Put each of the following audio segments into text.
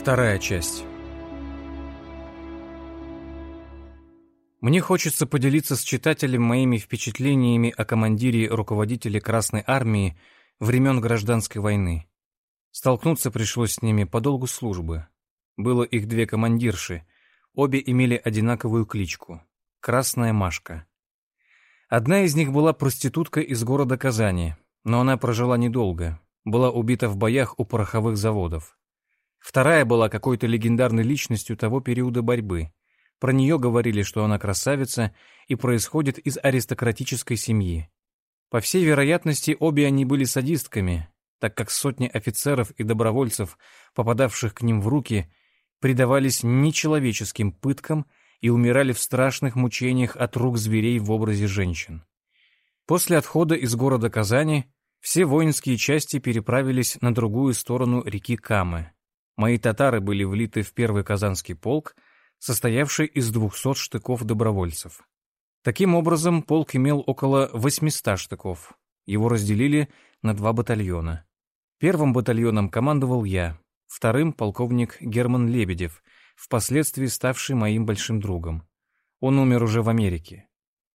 Вторая часть. Мне хочется поделиться с читателем моими впечатлениями о командире и руководителе Красной Армии времен Гражданской войны. Столкнуться пришлось с ними по долгу службы. Было их две командирши, обе имели одинаковую кличку — Красная Машка. Одна из них была проститутка из города Казани, но она прожила недолго, была убита в боях у пороховых заводов. Вторая была какой-то легендарной личностью того периода борьбы. Про нее говорили, что она красавица и происходит из аристократической семьи. По всей вероятности, обе они были садистками, так как сотни офицеров и добровольцев, попадавших к ним в руки, предавались нечеловеческим пыткам и умирали в страшных мучениях от рук зверей в образе женщин. После отхода из города Казани все воинские части переправились на другую сторону реки Камы. Мои татары были влиты в первый казанский полк, состоявший из 200 штыков добровольцев. Таким образом, полк имел около 800 штыков. Его разделили на два батальона. Первым батальоном командовал я, вторым — полковник Герман Лебедев, впоследствии ставший моим большим другом. Он умер уже в Америке.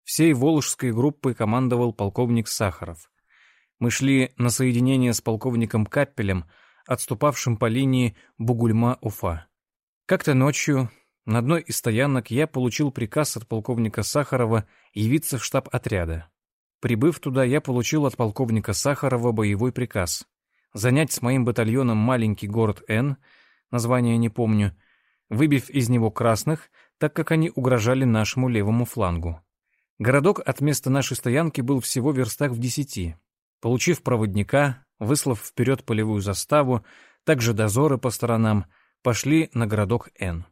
Всей Волжской группой командовал полковник Сахаров. Мы шли на соединение с полковником Каппелем — отступавшим по линии Бугульма-Уфа. Как-то ночью на одной из стоянок я получил приказ от полковника Сахарова явиться в штаб отряда. Прибыв туда, я получил от полковника Сахарова боевой приказ занять с моим батальоном маленький город Н, название не помню, выбив из него красных, так как они угрожали нашему левому флангу. Городок от места нашей стоянки был всего в верстах в десяти. Получив проводника, выслав вперед полевую заставу, также дозоры по сторонам, пошли на городок Н.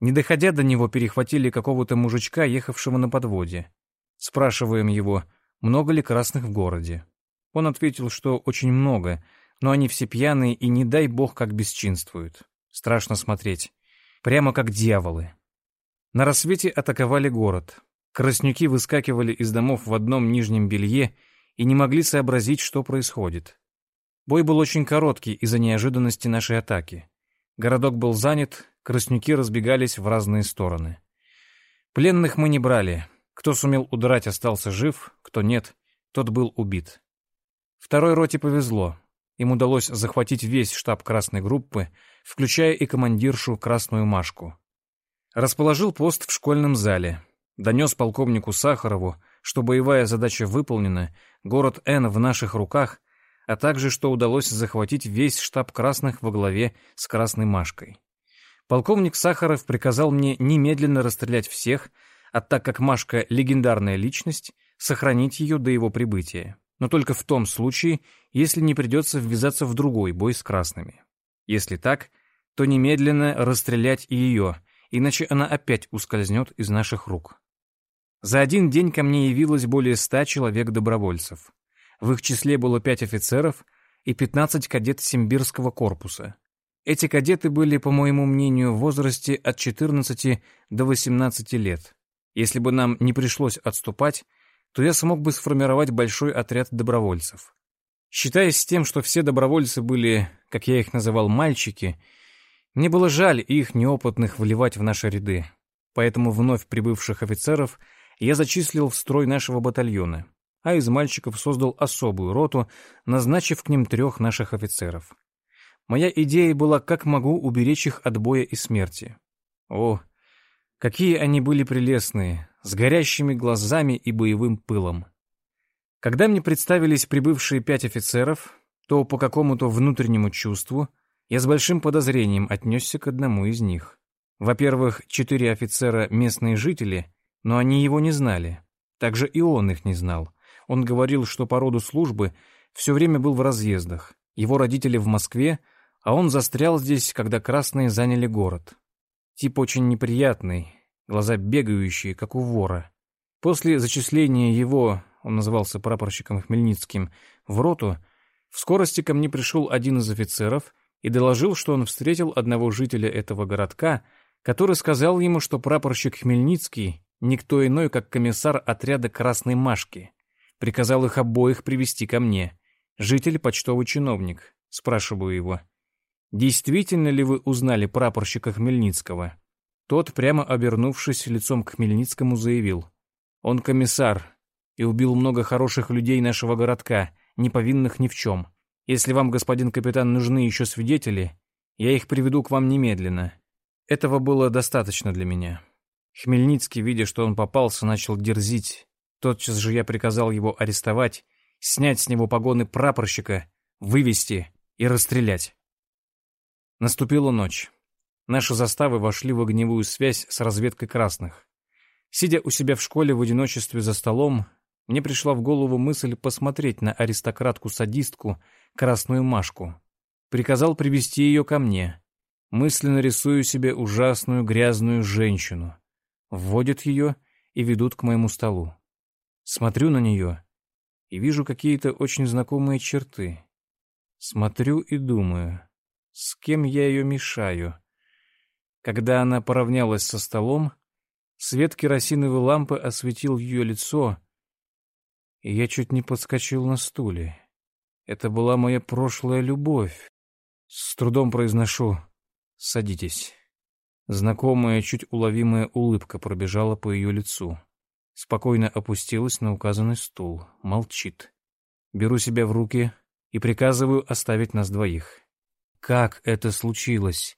Не доходя до него, перехватили какого-то мужичка, ехавшего на подводе. Спрашиваем его, много ли красных в городе. Он ответил, что очень много, но они все пьяные и не дай бог как бесчинствуют. Страшно смотреть. Прямо как дьяволы. На рассвете атаковали город. Краснюки выскакивали из домов в одном нижнем белье и не могли сообразить, что происходит. Бой был очень короткий из-за неожиданности нашей атаки. Городок был занят, краснюки разбегались в разные стороны. Пленных мы не брали. Кто сумел удрать, остался жив, кто нет, тот был убит. Второй роте повезло. Им удалось захватить весь штаб красной группы, включая и командиршу Красную Машку. Расположил пост в школьном зале. Донес полковнику Сахарову, что боевая задача выполнена, город Н в наших руках, а также что удалось захватить весь штаб красных во главе с Красной Машкой. Полковник Сахаров приказал мне немедленно расстрелять всех, а так как Машка — легендарная личность, сохранить ее до его прибытия, но только в том случае, если не придется ввязаться в другой бой с красными. Если так, то немедленно расстрелять и ее, иначе она опять ускользнет из наших рук. За один день ко мне явилось более ста человек-добровольцев. В их числе было пять офицеров и 15 кадет Симбирского корпуса. Эти кадеты были, по моему мнению, в возрасте от 14 до 18 лет. Если бы нам не пришлось отступать, то я смог бы сформировать большой отряд добровольцев. Считаясь с тем, что все добровольцы были, как я их называл, мальчики, мне было жаль их неопытных вливать в наши ряды. Поэтому вновь прибывших офицеров я зачислил в строй нашего батальона а из мальчиков создал особую роту, назначив к ним трех наших офицеров. Моя идея была, как могу уберечь их от боя и смерти. О, какие они были прелестные, с горящими глазами и боевым пылом. Когда мне представились прибывшие пять офицеров, то по какому-то внутреннему чувству я с большим подозрением отнесся к одному из них. Во-первых, четыре офицера — местные жители, но они его не знали. Также и он их не знал. Он говорил, что по роду службы все время был в разъездах. Его родители в Москве, а он застрял здесь, когда красные заняли город. Тип очень неприятный, глаза бегающие, как у вора. После зачисления его, он назывался прапорщиком Хмельницким, в роту, в скорости ко мне пришел один из офицеров и доложил, что он встретил одного жителя этого городка, который сказал ему, что прапорщик Хмельницкий никто иной, как комиссар отряда Красной Машки. Приказал их обоих привести ко мне. Житель, почтовый чиновник. Спрашиваю его. действительно ли вы узнали прапорщика Хмельницкого?» Тот, прямо обернувшись лицом к Хмельницкому, заявил. «Он комиссар и убил много хороших людей нашего городка, не повинных ни в чем. Если вам, господин капитан, нужны еще свидетели, я их приведу к вам немедленно. Этого было достаточно для меня». Хмельницкий, видя, что он попался, начал дерзить. Тотчас же я приказал его арестовать, снять с него погоны прапорщика, вывести и расстрелять. Наступила ночь. Наши заставы вошли в огневую связь с разведкой красных. Сидя у себя в школе в одиночестве за столом, мне пришла в голову мысль посмотреть на аристократку-садистку, красную Машку. Приказал привести ее ко мне. Мысленно рисую себе ужасную грязную женщину. Вводят ее и ведут к моему столу. Смотрю на нее и вижу какие-то очень знакомые черты. Смотрю и думаю, с кем я ее мешаю. Когда она поравнялась со столом, свет керосиновой лампы осветил ее лицо, и я чуть не подскочил на стуле. Это была моя прошлая любовь. С трудом произношу «Садитесь». Знакомая, чуть уловимая улыбка пробежала по ее лицу. Спокойно опустилась на указанный стул, молчит. Беру себя в руки и приказываю оставить нас двоих. Как это случилось?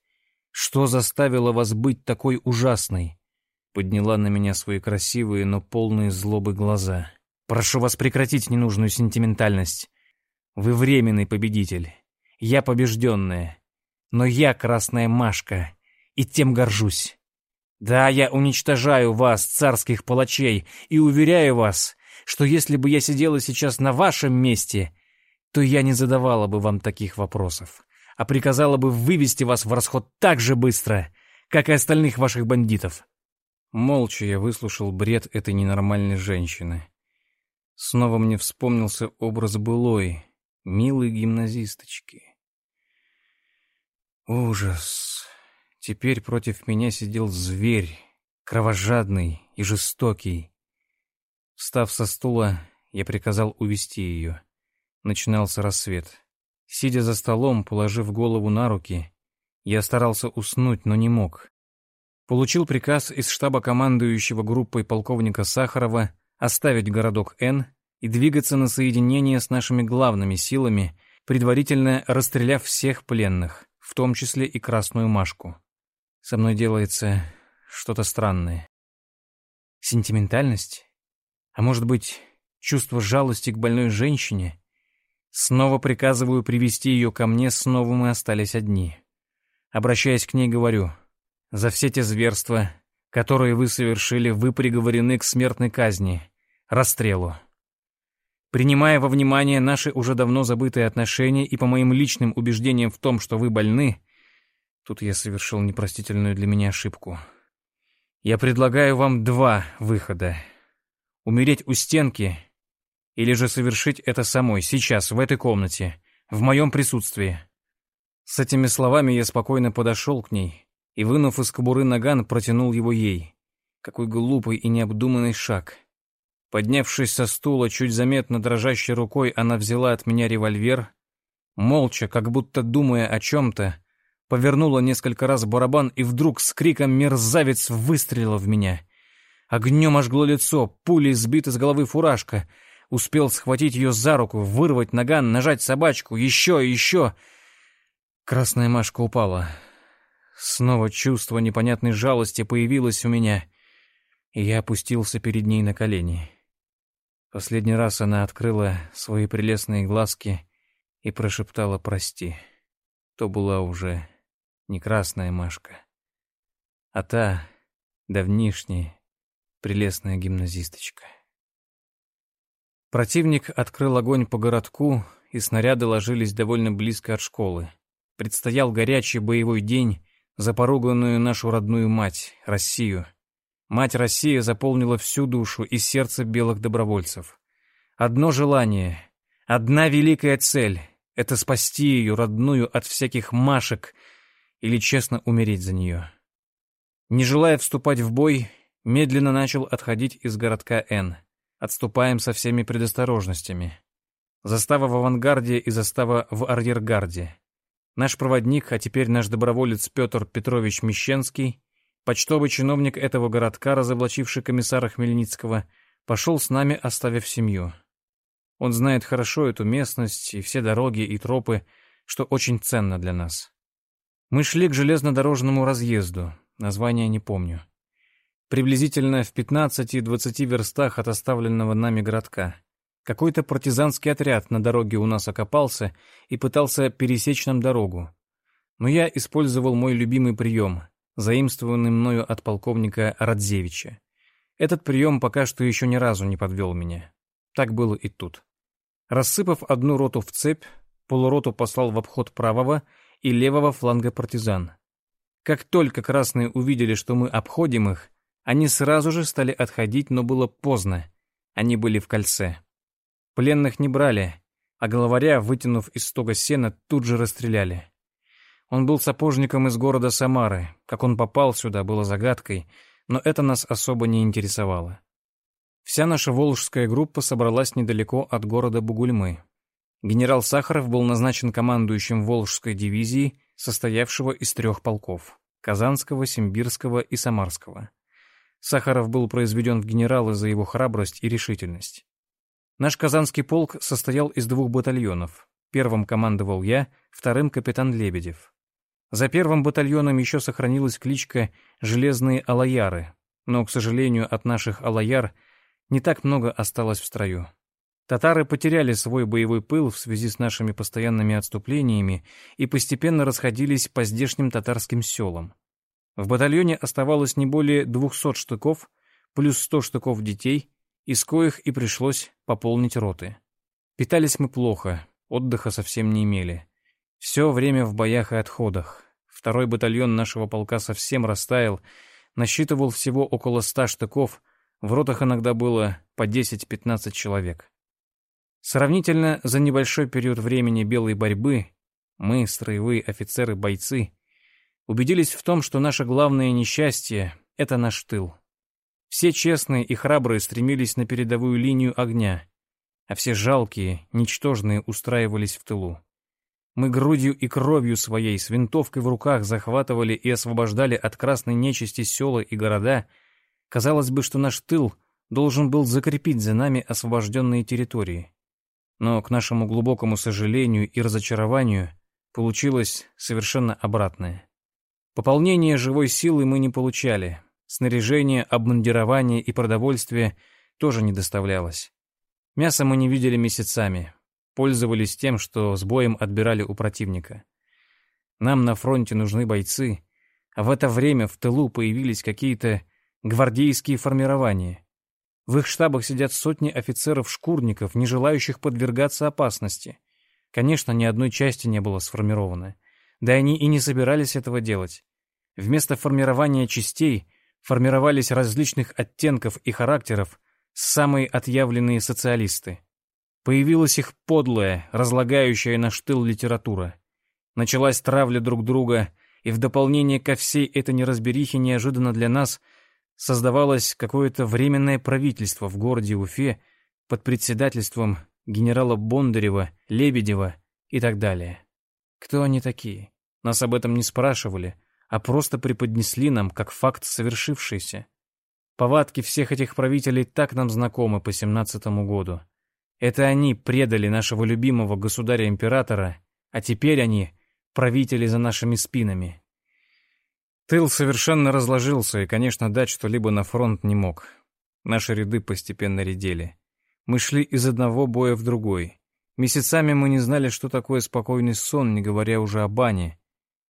Что заставило вас быть такой ужасной?» Подняла на меня свои красивые, но полные злобы глаза. «Прошу вас прекратить ненужную сентиментальность. Вы временный победитель. Я побежденная. Но я красная Машка, и тем горжусь. Да, я уничтожаю вас, царских палачей, и уверяю вас, что если бы я сидела сейчас на вашем месте, то я не задавала бы вам таких вопросов а приказала бы вывести вас в расход так же быстро, как и остальных ваших бандитов. Молча я выслушал бред этой ненормальной женщины. Снова мне вспомнился образ былой, милой гимназисточки. Ужас. Теперь против меня сидел зверь, кровожадный и жестокий. Встав со стула, я приказал увести ее. Начинался рассвет. Сидя за столом, положив голову на руки, я старался уснуть, но не мог. Получил приказ из штаба командующего группой полковника Сахарова оставить городок Н и двигаться на соединение с нашими главными силами, предварительно расстреляв всех пленных, в том числе и Красную Машку. Со мной делается что-то странное. Сентиментальность? А может быть, чувство жалости к больной женщине? Снова приказываю привести ее ко мне, снова мы остались одни. Обращаясь к ней, говорю, «За все те зверства, которые вы совершили, вы приговорены к смертной казни, расстрелу. Принимая во внимание наши уже давно забытые отношения и по моим личным убеждениям в том, что вы больны, тут я совершил непростительную для меня ошибку. Я предлагаю вам два выхода. Умереть у стенки или же совершить это самой, сейчас, в этой комнате, в моем присутствии. С этими словами я спокойно подошел к ней и, вынув из кобуры наган, протянул его ей. Какой глупый и необдуманный шаг. Поднявшись со стула, чуть заметно дрожащей рукой, она взяла от меня револьвер, молча, как будто думая о чем-то, повернула несколько раз барабан и вдруг с криком «Мерзавец!» выстрелила в меня. Огнем ожгло лицо, пулей сбита с головы фуражка — Успел схватить ее за руку, вырвать наган, нажать собачку, еще и еще. Красная Машка упала. Снова чувство непонятной жалости появилось у меня, и я опустился перед ней на колени. Последний раз она открыла свои прелестные глазки и прошептала «прости». То была уже не красная Машка, а та давнишняя прелестная гимназисточка. Противник открыл огонь по городку, и снаряды ложились довольно близко от школы. Предстоял горячий боевой день за поруганную нашу родную мать, Россию. Мать Россия заполнила всю душу и сердце белых добровольцев. Одно желание, одна великая цель — это спасти ее, родную, от всяких машек или честно умереть за нее. Не желая вступать в бой, медленно начал отходить из городка Н. Отступаем со всеми предосторожностями. Застава в авангарде и застава в арьергарде. Наш проводник, а теперь наш доброволец Петр Петрович Мещенский, почтовый чиновник этого городка, разоблачивший комиссара Хмельницкого, пошел с нами, оставив семью. Он знает хорошо эту местность и все дороги и тропы, что очень ценно для нас. Мы шли к железнодорожному разъезду, название не помню. Приблизительно в 15-20 верстах от оставленного нами городка. Какой-то партизанский отряд на дороге у нас окопался и пытался пересечь нам дорогу. Но я использовал мой любимый прием, заимствованный мною от полковника Радзевича. Этот прием пока что еще ни разу не подвел меня. Так было и тут. Рассыпав одну роту в цепь, полуроту послал в обход правого и левого фланга партизан. Как только красные увидели, что мы обходим их, они сразу же стали отходить, но было поздно. Они были в кольце. Пленных не брали, а главаря, вытянув из стога сена, тут же расстреляли. Он был сапожником из города Самары. Как он попал сюда, было загадкой, но это нас особо не интересовало. Вся наша волжская группа собралась недалеко от города Бугульмы. Генерал Сахаров был назначен командующим Волжской дивизии, состоявшего из трех полков — Казанского, Симбирского и Самарского. Сахаров был произведен в генералы за его храбрость и решительность. Наш казанский полк состоял из двух батальонов. Первым командовал я, вторым — капитан Лебедев. За первым батальоном еще сохранилась кличка «Железные алаяры», но, к сожалению, от наших алаяр не так много осталось в строю. Татары потеряли свой боевой пыл в связи с нашими постоянными отступлениями и постепенно расходились по здешним татарским селам. В батальоне оставалось не более 200 штыков, плюс 100 штыков детей, из коих и пришлось пополнить роты. Питались мы плохо, отдыха совсем не имели. Все время в боях и отходах. Второй батальон нашего полка совсем растаял, насчитывал всего около ста штыков, в ротах иногда было по 10-15 человек. Сравнительно за небольшой период времени белой борьбы мы, строевые офицеры-бойцы, убедились в том, что наше главное несчастье — это наш тыл. Все честные и храбрые стремились на передовую линию огня, а все жалкие, ничтожные устраивались в тылу. Мы грудью и кровью своей с винтовкой в руках захватывали и освобождали от красной нечисти села и города. Казалось бы, что наш тыл должен был закрепить за нами освобожденные территории. Но, к нашему глубокому сожалению и разочарованию, получилось совершенно обратное. Пополнение живой силы мы не получали, Снаряжение, обмундирование и продовольствие тоже не доставлялось. Мясо мы не видели месяцами. Пользовались тем, что с боем отбирали у противника. Нам на фронте нужны бойцы, а в это время в тылу появились какие-то гвардейские формирования. В их штабах сидят сотни офицеров-шкурников, не желающих подвергаться опасности. Конечно, ни одной части не было сформировано. Да они и не собирались этого делать. Вместо формирования частей формировались различных оттенков и характеров самые отъявленные социалисты. Появилась их подлая, разлагающая наш тыл литература. Началась травля друг друга, и в дополнение ко всей этой неразберихе неожиданно для нас создавалось какое-то временное правительство в городе Уфе под председательством генерала Бондарева, Лебедева и так далее. Кто они такие? Нас об этом не спрашивали, а просто преподнесли нам как факт совершившийся. Повадки всех этих правителей так нам знакомы по семнадцатому году. Это они предали нашего любимого государя-императора, а теперь они правители за нашими спинами. Тыл совершенно разложился, и, конечно, дать что-либо на фронт не мог. Наши ряды постепенно редели. Мы шли из одного боя в другой. Месяцами мы не знали, что такое спокойный сон, не говоря уже о бане.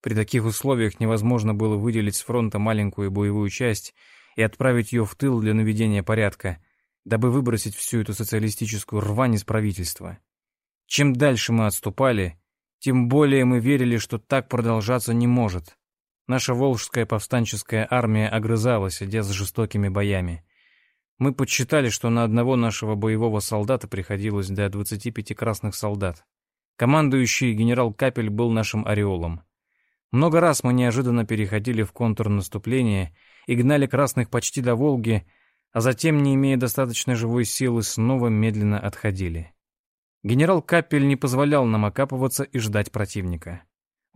При таких условиях невозможно было выделить с фронта маленькую боевую часть и отправить ее в тыл для наведения порядка, дабы выбросить всю эту социалистическую рвань из правительства. Чем дальше мы отступали, тем более мы верили, что так продолжаться не может. Наша волжская повстанческая армия огрызалась, идя с жестокими боями. Мы подсчитали, что на одного нашего боевого солдата приходилось до 25 красных солдат. Командующий генерал Капель был нашим ореолом. Много раз мы неожиданно переходили в контрнаступление и гнали красных почти до Волги, а затем, не имея достаточной живой силы, снова медленно отходили. Генерал Капель не позволял нам окапываться и ждать противника.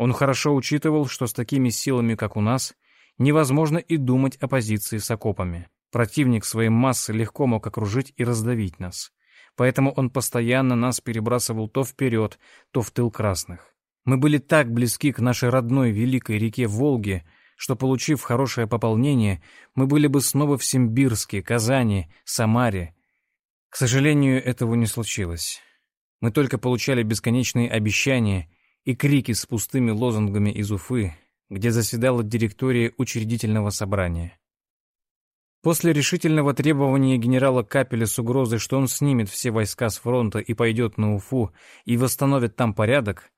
Он хорошо учитывал, что с такими силами, как у нас, невозможно и думать о позиции с окопами. Противник своей массы легко мог окружить и раздавить нас. Поэтому он постоянно нас перебрасывал то вперед, то в тыл красных. Мы были так близки к нашей родной великой реке Волге, что, получив хорошее пополнение, мы были бы снова в Симбирске, Казани, Самаре. К сожалению, этого не случилось. Мы только получали бесконечные обещания и крики с пустыми лозунгами из Уфы, где заседала директория учредительного собрания. После решительного требования генерала Капеля с угрозой, что он снимет все войска с фронта и пойдет на Уфу и восстановит там порядок,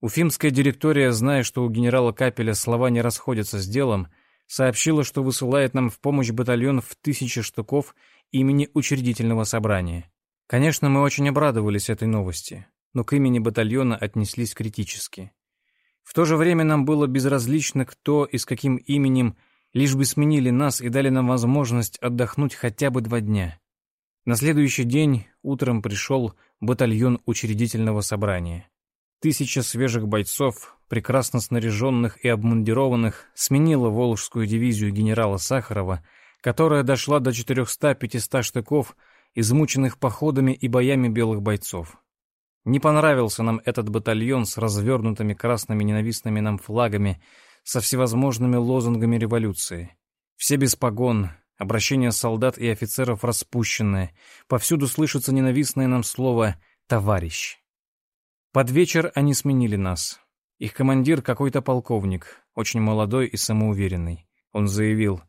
Уфимская директория, зная, что у генерала Капеля слова не расходятся с делом, сообщила, что высылает нам в помощь батальон в тысячи штуков имени учредительного собрания. Конечно, мы очень обрадовались этой новости, но к имени батальона отнеслись критически. В то же время нам было безразлично, кто и с каким именем, лишь бы сменили нас и дали нам возможность отдохнуть хотя бы два дня. На следующий день утром пришел батальон учредительного собрания. Тысяча свежих бойцов, прекрасно снаряженных и обмундированных, сменила Волжскую дивизию генерала Сахарова, которая дошла до 400-500 штыков, измученных походами и боями белых бойцов. Не понравился нам этот батальон с развернутыми красными ненавистными нам флагами, со всевозможными лозунгами революции. Все без погон, обращение солдат и офицеров распущенное, повсюду слышится ненавистное нам слово «товарищ». Под вечер они сменили нас. Их командир какой-то полковник, очень молодой и самоуверенный. Он заявил,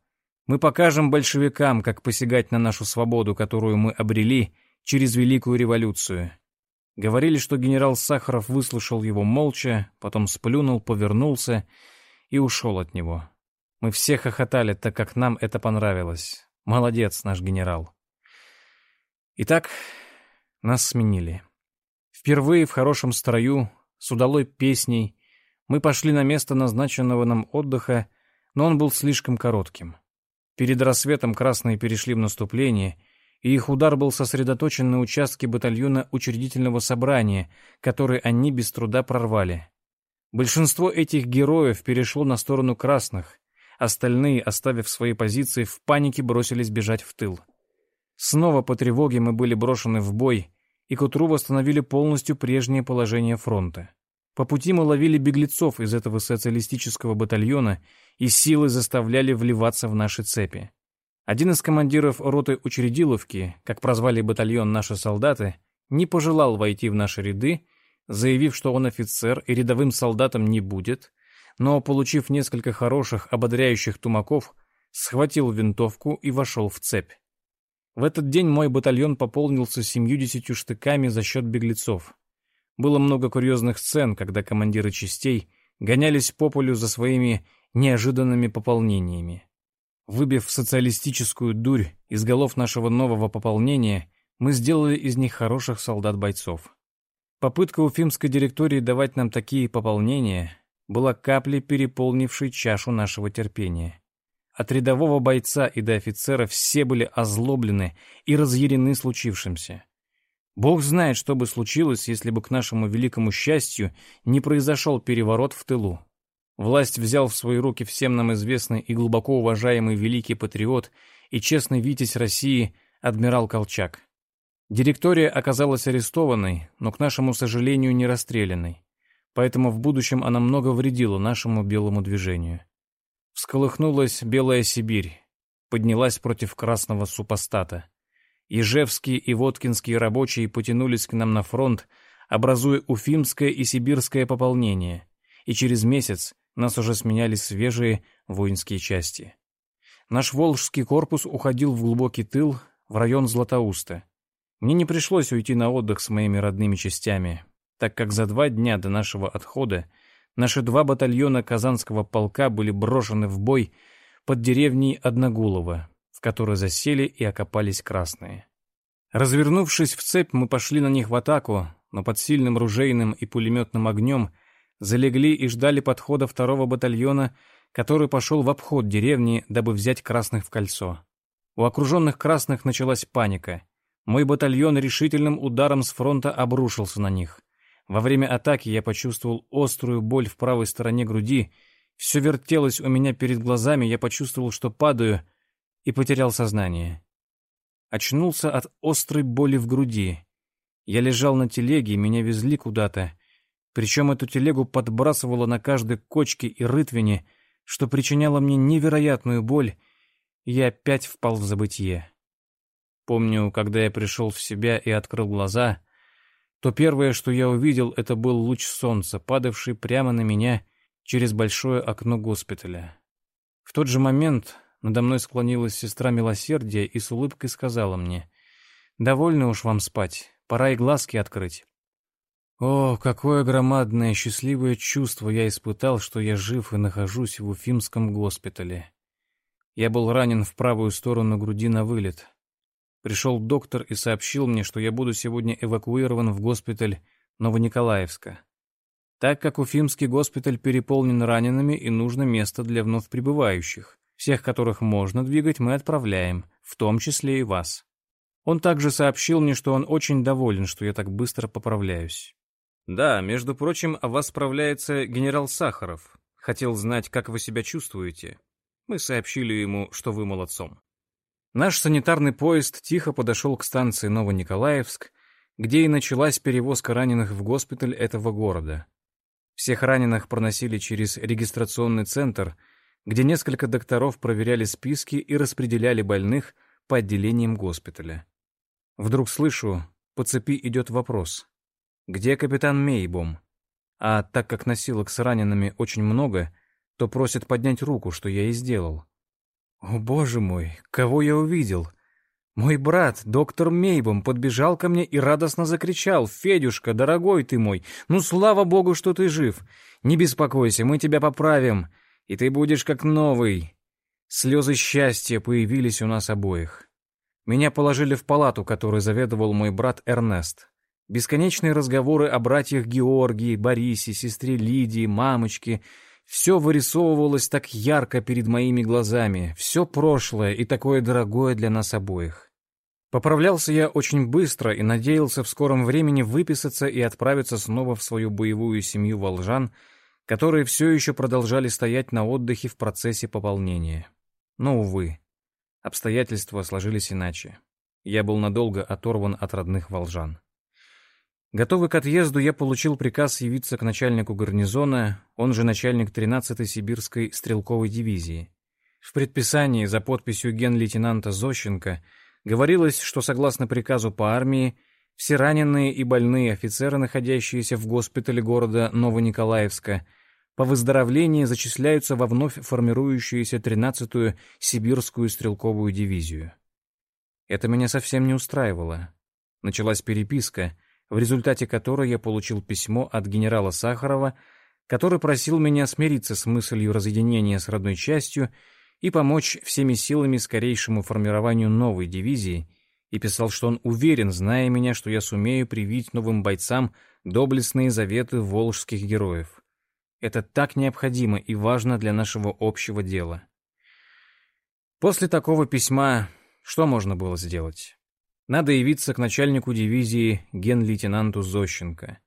«Мы покажем большевикам, как посягать на нашу свободу, которую мы обрели через Великую революцию. Говорили, что генерал Сахаров выслушал его молча, потом сплюнул, повернулся и ушел от него. Мы все хохотали, так как нам это понравилось. Молодец, наш генерал. Итак, нас сменили. Впервые в хорошем строю, с удалой песней, мы пошли на место назначенного нам отдыха, но он был слишком коротким. Перед рассветом красные перешли в наступление, и их удар был сосредоточен на участке батальона учредительного собрания, который они без труда прорвали. Большинство этих героев перешло на сторону красных, остальные, оставив свои позиции, в панике бросились бежать в тыл. Снова по тревоге мы были брошены в бой, и к утру восстановили полностью прежнее положение фронта. По пути мы ловили беглецов из этого социалистического батальона и силой заставляли вливаться в наши цепи. Один из командиров роты Учредиловки, как прозвали батальон наши солдаты, не пожелал войти в наши ряды, заявив, что он офицер и рядовым солдатом не будет, но, получив несколько хороших, ободряющих тумаков, схватил винтовку и вошел в цепь. В этот день мой батальон пополнился семьюдесятью штыками за счет беглецов. Было много курьезных сцен, когда командиры частей гонялись по полю за своими неожиданными пополнениями. Выбив социалистическую дурь из голов нашего нового пополнения, мы сделали из них хороших солдат-бойцов. Попытка уфимской директории давать нам такие пополнения была каплей, переполнившей чашу нашего терпения. От рядового бойца и до офицера все были озлоблены и разъярены случившимся. Бог знает, что бы случилось, если бы к нашему великому счастью не произошел переворот в тылу. Власть взял в свои руки всем нам известный и глубоко уважаемый великий патриот и честный витязь России адмирал Колчак. Директория оказалась арестованной, но, к нашему сожалению, не расстрелянной. Поэтому в будущем она много вредила нашему белому движению. Всколыхнулась Белая Сибирь, поднялась против красного супостата. Ежевские и Воткинские рабочие потянулись к нам на фронт, образуя Уфимское и Сибирское пополнение, и через месяц нас уже сменяли свежие воинские части. Наш Волжский корпус уходил в глубокий тыл, в район Златоуста. Мне не пришлось уйти на отдых с моими родными частями, так как за два дня до нашего отхода наши два батальона Казанского полка были брошены в бой под деревней Одногулово, в которой засели и окопались красные. Развернувшись в цепь, мы пошли на них в атаку, но под сильным ружейным и пулеметным огнем – залегли и ждали подхода второго батальона, который пошел в обход деревни, дабы взять красных в кольцо. У окруженных красных началась паника. Мой батальон решительным ударом с фронта обрушился на них. Во время атаки я почувствовал острую боль в правой стороне груди, все вертелось у меня перед глазами, я почувствовал, что падаю, и потерял сознание. Очнулся от острой боли в груди. Я лежал на телеге, меня везли куда-то. Причем эту телегу подбрасывало на каждой кочке и рытвине, что причиняло мне невероятную боль, я опять впал в забытье. Помню, когда я пришел в себя и открыл глаза, то первое, что я увидел, это был луч солнца, падавший прямо на меня через большое окно госпиталя. В тот же момент надо мной склонилась сестра милосердия и с улыбкой сказала мне, «Довольно уж вам спать, пора и глазки открыть». О, какое громадное счастливое чувство я испытал, что я жив и нахожусь в Уфимском госпитале. Я был ранен в правую сторону груди на вылет. Пришел доктор и сообщил мне, что я буду сегодня эвакуирован в госпиталь Новониколаевска. Так как Уфимский госпиталь переполнен ранеными и нужно место для вновь прибывающих. Всех, которых можно двигать, мы отправляем, в том числе и вас. Он также сообщил мне, что он очень доволен, что я так быстро поправляюсь. Да, между прочим, о вас справляется генерал Сахаров. Хотел знать, как вы себя чувствуете. Мы сообщили ему, что вы молодцом. Наш санитарный поезд тихо подошел к станции Новониколаевск, где и началась перевозка раненых в госпиталь этого города. Всех раненых проносили через регистрационный центр, где несколько докторов проверяли списки и распределяли больных по отделениям госпиталя. Вдруг слышу, по цепи идет вопрос. «Где капитан Мейбом?» А так как носилок с ранеными очень много, то просят поднять руку, что я и сделал. О, боже мой, кого я увидел? Мой брат, доктор Мейбом, подбежал ко мне и радостно закричал. «Федюшка, дорогой ты мой, ну слава богу, что ты жив! Не беспокойся, мы тебя поправим, и ты будешь как новый!» Слезы счастья появились у нас обоих. Меня положили в палату, которой заведовал мой брат Эрнест. Бесконечные разговоры о братьях Георгии, Борисе, сестре Лидии, мамочке — все вырисовывалось так ярко перед моими глазами, все прошлое и такое дорогое для нас обоих. Поправлялся я очень быстро и надеялся в скором времени выписаться и отправиться снова в свою боевую семью волжан, которые все еще продолжали стоять на отдыхе в процессе пополнения. Но, увы, обстоятельства сложились иначе. Я был надолго оторван от родных волжан. Готовый к отъезду, я получил приказ явиться к начальнику гарнизона, он же начальник 13-й сибирской стрелковой дивизии. В предписании за подписью ген-лейтенанта Зощенко говорилось, что согласно приказу по армии, все раненые и больные офицеры, находящиеся в госпитале города Новониколаевска, по выздоровлении зачисляются во вновь формирующуюся 13-ю сибирскую стрелковую дивизию. Это меня совсем не устраивало. Началась переписка — в результате которой я получил письмо от генерала Сахарова, который просил меня смириться с мыслью разъединения с родной частью и помочь всеми силами скорейшему формированию новой дивизии, и писал, что он уверен, зная меня, что я сумею привить новым бойцам доблестные заветы волжских героев. Это так необходимо и важно для нашего общего дела. После такого письма что можно было сделать? Надо явиться к начальнику дивизии ген-лейтенанту Зощенко.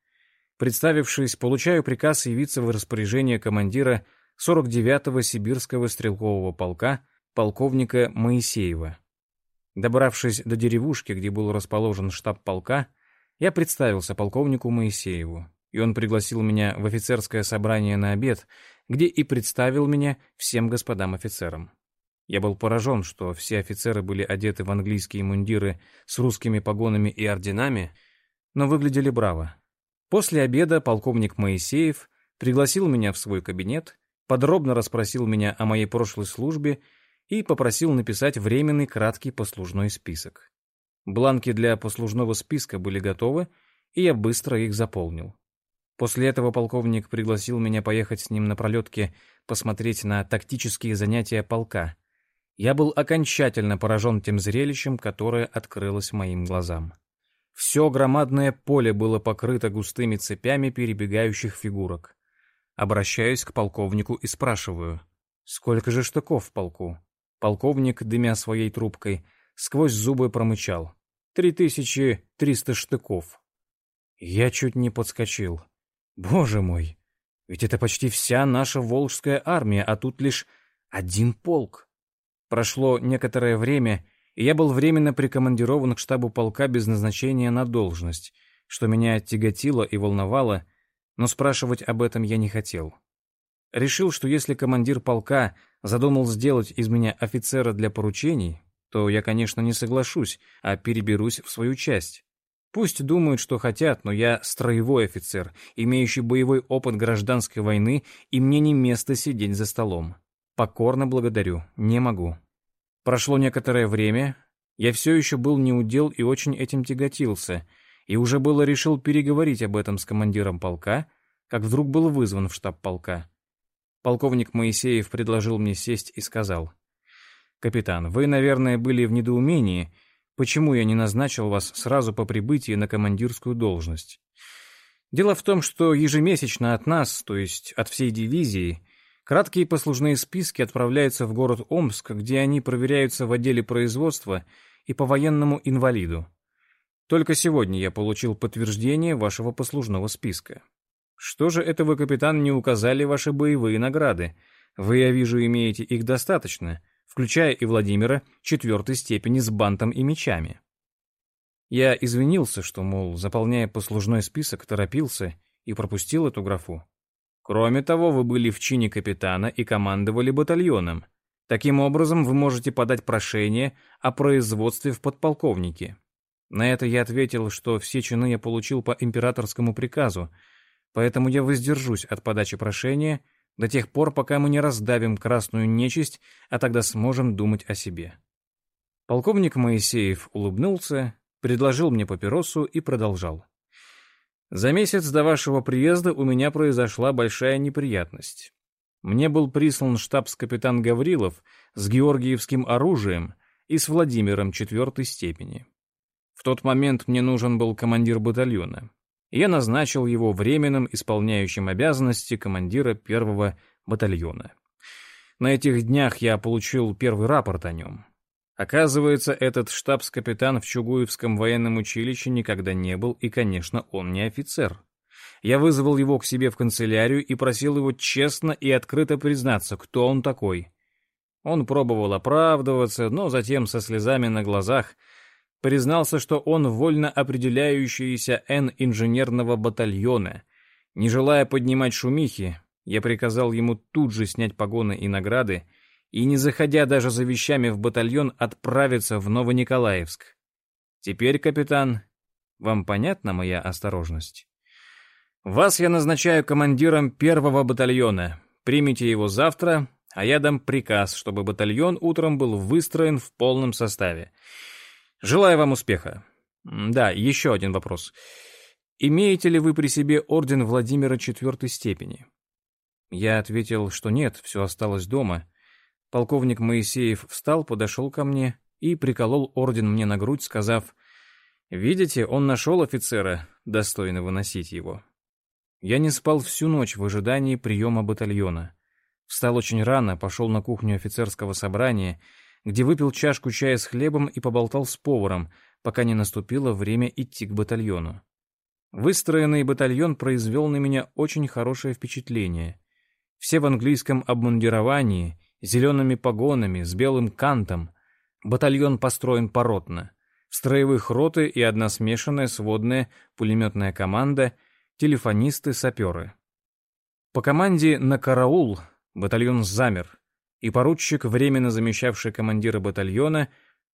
Представившись, получаю приказ явиться в распоряжение командира 49-го сибирского стрелкового полка полковника Моисеева. Добравшись до деревушки, где был расположен штаб полка, я представился полковнику Моисееву, и он пригласил меня в офицерское собрание на обед, где и представил меня всем господам офицерам. Я был поражен, что все офицеры были одеты в английские мундиры с русскими погонами и орденами, но выглядели браво. После обеда полковник Моисеев пригласил меня в свой кабинет, подробно расспросил меня о моей прошлой службе и попросил написать временный краткий послужной список. Бланки для послужного списка были готовы, и я быстро их заполнил. После этого полковник пригласил меня поехать с ним на пролетке посмотреть на тактические занятия полка, я был окончательно поражен тем зрелищем, которое открылось моим глазам. Все громадное поле было покрыто густыми цепями перебегающих фигурок. Обращаюсь к полковнику и спрашиваю, сколько же штыков в полку? Полковник, дымя своей трубкой, сквозь зубы промычал. Три тысячи триста штыков. Я чуть не подскочил. Боже мой, ведь это почти вся наша Волжская армия, а тут лишь один полк. Прошло некоторое время, и я был временно прикомандирован к штабу полка без назначения на должность, что меня тяготило и волновало, но спрашивать об этом я не хотел. Решил, что если командир полка задумал сделать из меня офицера для поручений, то я, конечно, не соглашусь, а переберусь в свою часть. Пусть думают, что хотят, но я строевой офицер, имеющий боевой опыт гражданской войны, и мне не место сидеть за столом. Покорно благодарю, не могу. Прошло некоторое время, я все еще был неудел и очень этим тяготился, и уже было решил переговорить об этом с командиром полка, как вдруг был вызван в штаб полка. Полковник Моисеев предложил мне сесть и сказал, «Капитан, вы, наверное, были в недоумении, почему я не назначил вас сразу по прибытии на командирскую должность. Дело в том, что ежемесячно от нас, то есть от всей дивизии, краткие послужные списки отправляются в город Омск, где они проверяются в отделе производства и по военному инвалиду. Только сегодня я получил подтверждение вашего послужного списка. Что же это вы, капитан, не указали ваши боевые награды? Вы, я вижу, имеете их достаточно, включая и Владимира четвертой степени с бантом и мечами. Я извинился, что, мол, заполняя послужной список, торопился и пропустил эту графу. Кроме того, вы были в чине капитана и командовали батальоном. Таким образом, вы можете подать прошение о производстве в подполковнике. На это я ответил, что все чины я получил по императорскому приказу, Поэтому я воздержусь от подачи прошения до тех пор, пока мы не раздавим красную нечисть, а тогда сможем думать о себе. Полковник Моисеев улыбнулся, предложил мне папиросу и продолжал. За месяц до вашего приезда у меня произошла большая неприятность. Мне был прислан штабс-капитан Гаврилов с георгиевским оружием и с Владимиром четвертой степени. В тот момент мне нужен был командир батальона я назначил его временным исполняющим обязанности командира первого батальона. На этих днях я получил первый рапорт о нем. Оказывается, этот штабс-капитан в Чугуевском военном училище никогда не был, и, конечно, он не офицер. Я вызвал его к себе в канцелярию и просил его честно и открыто признаться, кто он такой. Он пробовал оправдываться, но затем со слезами на глазах – признался, что он вольно определяющийся Н инженерного батальона. Не желая поднимать шумихи, я приказал ему тут же снять погоны и награды и, не заходя даже за вещами в батальон, отправиться в Новониколаевск. Теперь, капитан, вам понятна моя осторожность? Вас я назначаю командиром первого батальона. Примите его завтра, а я дам приказ, чтобы батальон утром был выстроен в полном составе. Желаю вам успеха. Да, еще один вопрос. Имеете ли вы при себе орден Владимира четвертой степени? Я ответил, что нет, все осталось дома. Полковник Моисеев встал, подошел ко мне и приколол орден мне на грудь, сказав, «Видите, он нашел офицера, достойного носить его». Я не спал всю ночь в ожидании приема батальона. Встал очень рано, пошел на кухню офицерского собрания — где выпил чашку чая с хлебом и поболтал с поваром, пока не наступило время идти к батальону. Выстроенный батальон произвел на меня очень хорошее впечатление. Все в английском обмундировании, зелеными погонами, с белым кантом. Батальон построен поротно. Строевых роты и одна смешанная сводная пулеметная команда, телефонисты, саперы. По команде «На караул» батальон замер, и поручик, временно замещавший командира батальона,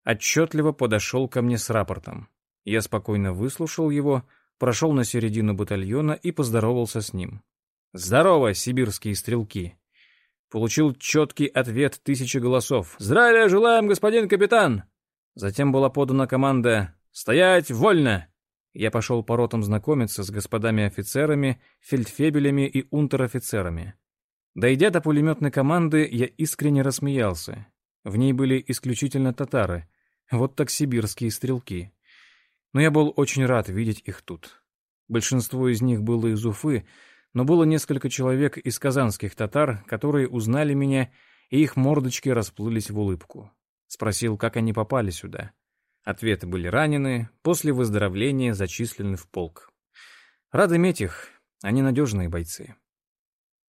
отчетливо подошел ко мне с рапортом. Я спокойно выслушал его, прошел на середину батальона и поздоровался с ним. «Здорово, сибирские стрелки!» Получил четкий ответ тысячи голосов. «Здравия желаем, господин капитан!» Затем была подана команда «Стоять! Вольно!» Я пошел по ротам знакомиться с господами офицерами, фельдфебелями и унтер-офицерами. Дойдя до пулеметной команды, я искренне рассмеялся. В ней были исключительно татары, вот так сибирские стрелки. Но я был очень рад видеть их тут. Большинство из них было из Уфы, но было несколько человек из казанских татар, которые узнали меня, и их мордочки расплылись в улыбку. Спросил, как они попали сюда. Ответы были ранены, после выздоровления зачислены в полк. Рад иметь их, они надежные бойцы.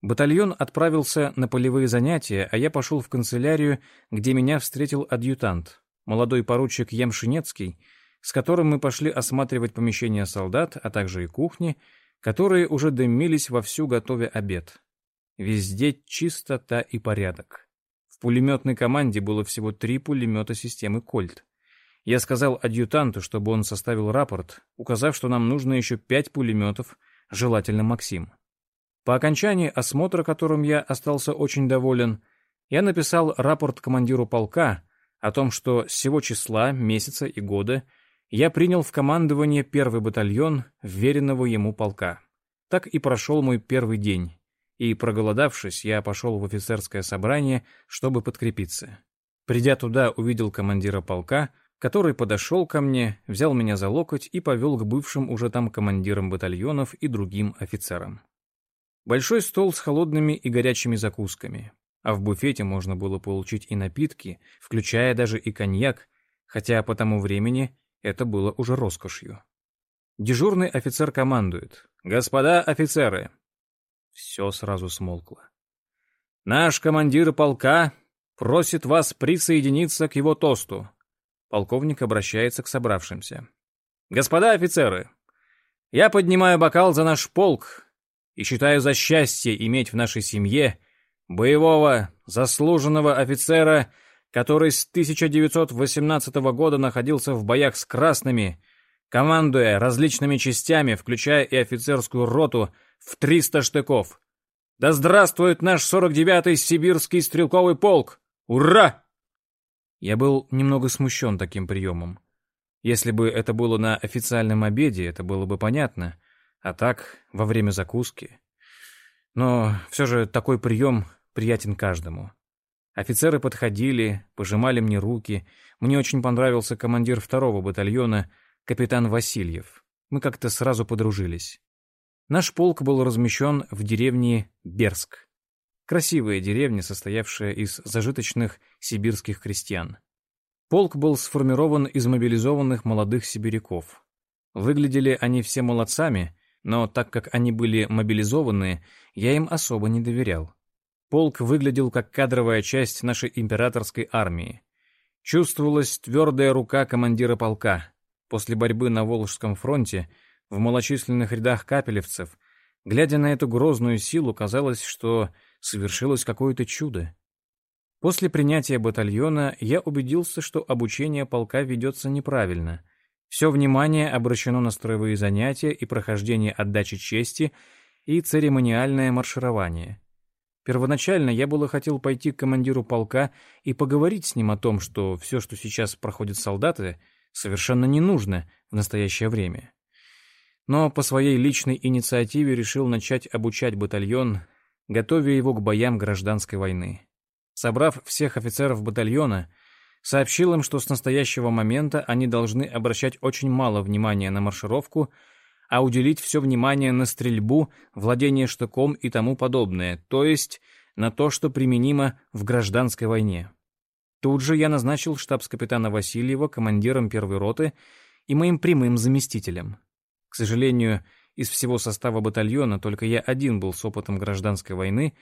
Батальон отправился на полевые занятия, а я пошел в канцелярию, где меня встретил адъютант, молодой поручик Ямшинецкий, с которым мы пошли осматривать помещения солдат, а также и кухни, которые уже дымились вовсю, готовя обед. Везде чистота и порядок. В пулеметной команде было всего три пулемета системы «Кольт». Я сказал адъютанту, чтобы он составил рапорт, указав, что нам нужно еще пять пулеметов, желательно «Максим». По окончании осмотра, которым я остался очень доволен, я написал рапорт командиру полка о том, что с сего числа, месяца и года я принял в командование первый батальон вверенного ему полка. Так и прошел мой первый день, и, проголодавшись, я пошел в офицерское собрание, чтобы подкрепиться. Придя туда, увидел командира полка, который подошел ко мне, взял меня за локоть и повел к бывшим уже там командирам батальонов и другим офицерам. Большой стол с холодными и горячими закусками, а в буфете можно было получить и напитки, включая даже и коньяк, хотя по тому времени это было уже роскошью. Дежурный офицер командует. «Господа офицеры!» Все сразу смолкло. «Наш командир полка просит вас присоединиться к его тосту». Полковник обращается к собравшимся. «Господа офицеры, я поднимаю бокал за наш полк и считаю за счастье иметь в нашей семье боевого, заслуженного офицера, который с 1918 года находился в боях с красными, командуя различными частями, включая и офицерскую роту, в 300 штыков. Да здравствует наш 49-й сибирский стрелковый полк! Ура! Я был немного смущен таким приемом. Если бы это было на официальном обеде, это было бы понятно, а так, во время закуски. Но все же такой прием приятен каждому. Офицеры подходили, пожимали мне руки. Мне очень понравился командир второго батальона, капитан Васильев. Мы как-то сразу подружились. Наш полк был размещен в деревне Берск. Красивая деревня, состоявшая из зажиточных сибирских крестьян. Полк был сформирован из мобилизованных молодых сибиряков. Выглядели они все молодцами, но так как они были мобилизованы, я им особо не доверял. Полк выглядел как кадровая часть нашей императорской армии. Чувствовалась твердая рука командира полка. После борьбы на Волжском фронте, в малочисленных рядах капелевцев, глядя на эту грозную силу, казалось, что совершилось какое-то чудо. После принятия батальона я убедился, что обучение полка ведется неправильно. Все внимание обращено на строевые занятия и прохождение отдачи чести и церемониальное марширование. Первоначально я было хотел пойти к командиру полка и поговорить с ним о том, что все, что сейчас проходят солдаты, совершенно не нужно в настоящее время. Но по своей личной инициативе решил начать обучать батальон, готовя его к боям гражданской войны. Собрав всех офицеров батальона, сообщил им, что с настоящего момента они должны обращать очень мало внимания на маршировку, а уделить все внимание на стрельбу, владение штыком и тому подобное, то есть на то, что применимо в гражданской войне. Тут же я назначил штабс-капитана Васильева командиром первой роты и моим прямым заместителем. К сожалению, из всего состава батальона только я один был с опытом гражданской войны,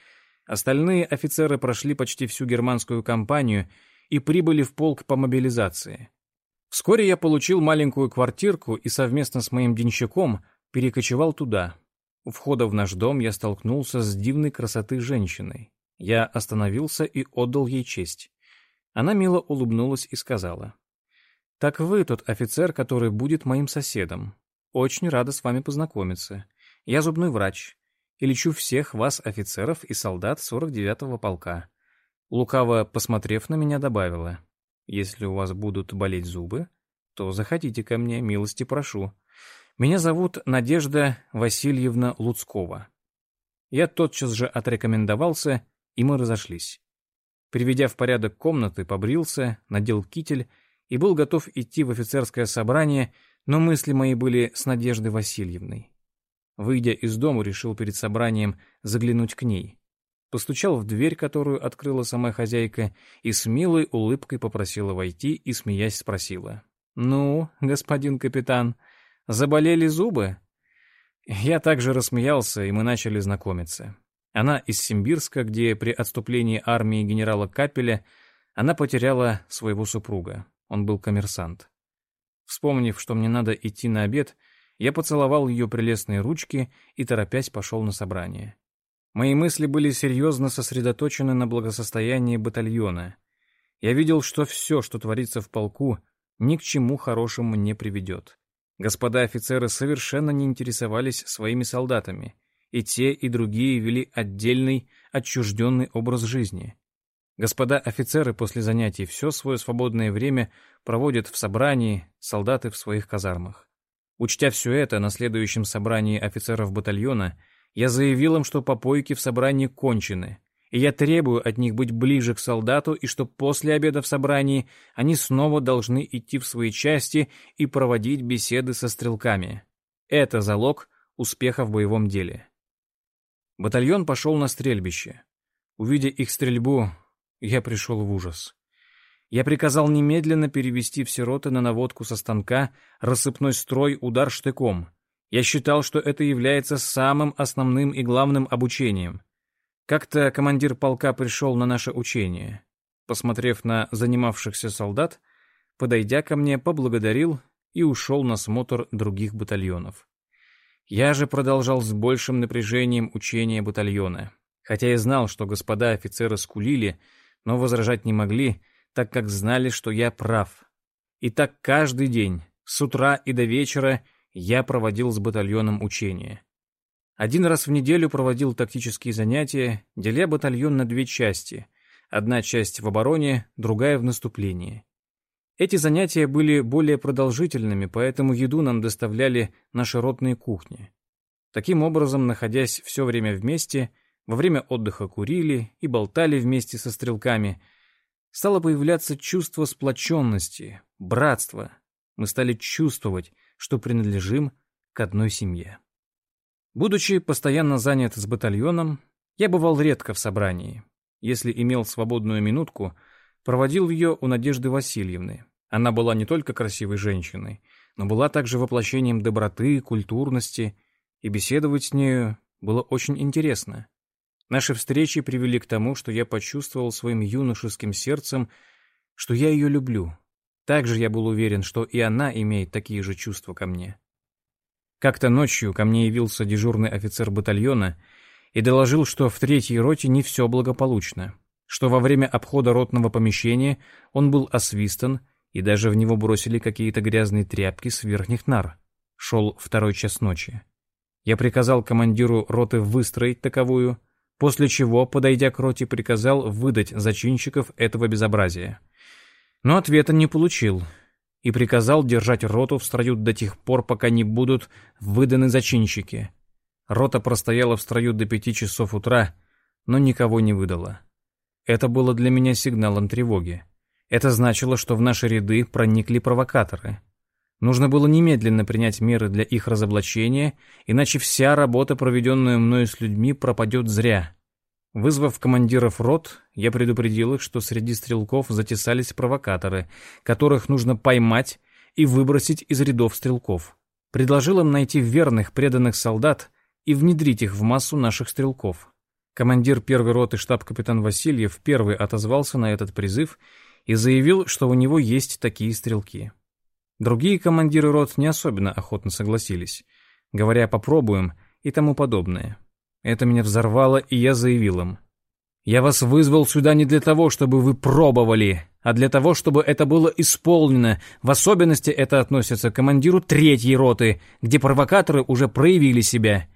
остальные офицеры прошли почти всю германскую кампанию и прибыли в полк по мобилизации. Вскоре я получил маленькую квартирку и совместно с моим денщиком перекочевал туда. У входа в наш дом я столкнулся с дивной красоты женщиной. Я остановился и отдал ей честь. Она мило улыбнулась и сказала. «Так вы тот офицер, который будет моим соседом. Очень рада с вами познакомиться. Я зубной врач и лечу всех вас, офицеров и солдат 49-го полка». Лукаво, посмотрев на меня, добавила. Если у вас будут болеть зубы, то заходите ко мне, милости прошу. Меня зовут Надежда Васильевна Луцкова. Я тотчас же отрекомендовался, и мы разошлись. Приведя в порядок комнаты, побрился, надел китель и был готов идти в офицерское собрание, но мысли мои были с Надеждой Васильевной. Выйдя из дома, решил перед собранием заглянуть к ней постучал в дверь, которую открыла сама хозяйка, и с милой улыбкой попросила войти и, смеясь, спросила. «Ну, господин капитан, заболели зубы?» Я также рассмеялся, и мы начали знакомиться. Она из Симбирска, где при отступлении армии генерала Капеля она потеряла своего супруга. Он был коммерсант. Вспомнив, что мне надо идти на обед, я поцеловал ее прелестные ручки и, торопясь, пошел на собрание. Мои мысли были серьезно сосредоточены на благосостоянии батальона. Я видел, что все, что творится в полку, ни к чему хорошему не приведет. Господа офицеры совершенно не интересовались своими солдатами, и те, и другие вели отдельный, отчужденный образ жизни. Господа офицеры после занятий все свое свободное время проводят в собрании, солдаты в своих казармах. Учтя все это, на следующем собрании офицеров батальона я заявил им, что попойки в собрании кончены, и я требую от них быть ближе к солдату, и что после обеда в собрании они снова должны идти в свои части и проводить беседы со стрелками. Это залог успеха в боевом деле. Батальон пошел на стрельбище. Увидя их стрельбу, я пришел в ужас. Я приказал немедленно перевести все роты на наводку со станка, рассыпной строй, удар штыком. Я считал, что это является самым основным и главным обучением. Как-то командир полка пришел на наше учение. Посмотрев на занимавшихся солдат, подойдя ко мне, поблагодарил и ушел на смотр других батальонов. Я же продолжал с большим напряжением учение батальона. Хотя я знал, что господа офицеры скулили, но возражать не могли, так как знали, что я прав. И так каждый день, с утра и до вечера, я проводил с батальоном учения. Один раз в неделю проводил тактические занятия, деля батальон на две части. Одна часть в обороне, другая в наступлении. Эти занятия были более продолжительными, поэтому еду нам доставляли наши ротные кухни. Таким образом, находясь все время вместе, во время отдыха курили и болтали вместе со стрелками, стало появляться чувство сплоченности, братства. Мы стали чувствовать, что принадлежим к одной семье. Будучи постоянно занят с батальоном, я бывал редко в собрании. Если имел свободную минутку, проводил ее у Надежды Васильевны. Она была не только красивой женщиной, но была также воплощением доброты, культурности, и беседовать с нею было очень интересно. Наши встречи привели к тому, что я почувствовал своим юношеским сердцем, что я ее люблю. Также я был уверен, что и она имеет такие же чувства ко мне. Как-то ночью ко мне явился дежурный офицер батальона и доложил, что в третьей роте не все благополучно, что во время обхода ротного помещения он был освистан, и даже в него бросили какие-то грязные тряпки с верхних нар. Шел второй час ночи. Я приказал командиру роты выстроить таковую, после чего, подойдя к роте, приказал выдать зачинщиков этого безобразия. Но ответа не получил, и приказал держать роту в строю до тех пор, пока не будут выданы зачинщики. Рота простояла в строю до пяти часов утра, но никого не выдала. Это было для меня сигналом тревоги. Это значило, что в наши ряды проникли провокаторы. Нужно было немедленно принять меры для их разоблачения, иначе вся работа, проведенная мною с людьми, пропадет зря. Вызвав командиров рот, я предупредил их, что среди стрелков затесались провокаторы, которых нужно поймать и выбросить из рядов стрелков. Предложил им найти верных, преданных солдат и внедрить их в массу наших стрелков. Командир первой роты штаб-капитан Васильев первый отозвался на этот призыв и заявил, что у него есть такие стрелки. Другие командиры рот не особенно охотно согласились, говоря «попробуем» и тому подобное. Это меня взорвало, и я заявил им. «Я вас вызвал сюда не для того, чтобы вы пробовали, а для того, чтобы это было исполнено. В особенности это относится к командиру третьей роты, где провокаторы уже проявили себя.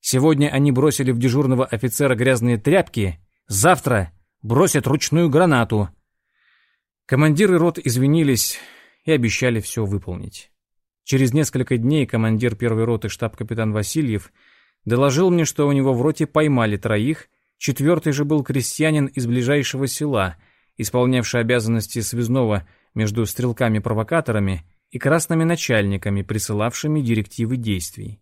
Сегодня они бросили в дежурного офицера грязные тряпки, завтра бросят ручную гранату». Командиры рот извинились и обещали все выполнить. Через несколько дней командир первой роты штаб-капитан Васильев – Доложил мне, что у него в роте поймали троих, четвертый же был крестьянин из ближайшего села, исполнявший обязанности связного между стрелками-провокаторами и красными начальниками, присылавшими директивы действий.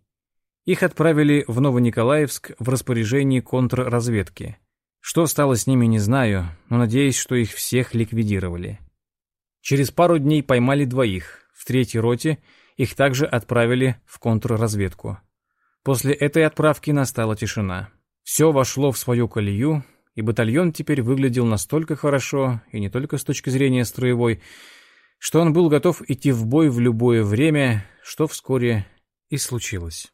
Их отправили в Новониколаевск в распоряжении контрразведки. Что стало с ними, не знаю, но надеюсь, что их всех ликвидировали. Через пару дней поймали двоих. В третьей роте их также отправили в контрразведку. После этой отправки настала тишина. Все вошло в свою колею, и батальон теперь выглядел настолько хорошо, и не только с точки зрения строевой, что он был готов идти в бой в любое время, что вскоре и случилось.